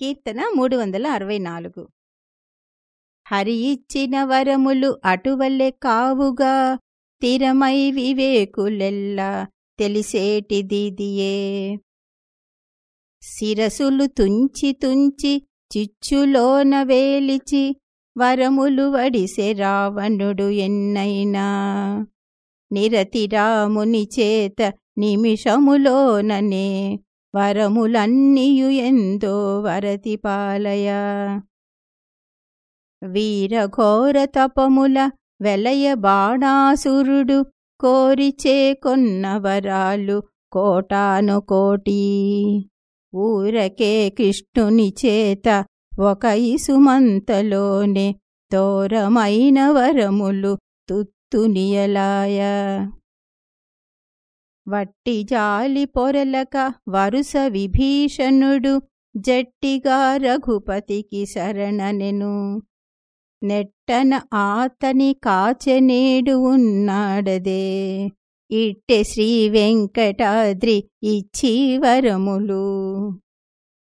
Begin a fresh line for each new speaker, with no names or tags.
కీర్తన మూడు వందల అరవై నాలుగు. హరి ఇచ్చిన వరములు అటువల్లే కావుగా తిరమై వివేకులెల్లా తెలిసేటిదిదియే శిరసులు తుంచి తుంచి చిచ్చులోన వేలిచి వరములు వడిసె రావణుడు ఎన్నైనా. నిరతిరాముని చేత నిమిషములోననే వరములన్నీయు ఎందో వరతి పాలయ వీరఘోర తపముల వెలయ బాణాసురుడు కోరిచే కొన్న వరాలు కోటాను కోటి. ఊరకే కృష్ణుని చేత ఒక ఇసుమంతలోనే తోరమైన వరములు తుత్తునియలాయ వట్టి జాలి పొరలక వరుస విభీషణుడు జట్టిగా రఘుపతికి శరణనెను. నెట్టన ఆతని కాచెనేడు ఉన్నాడదే. ఇట్టె శ్రీ వెంకటాద్రి ఇచ్చి వరములు.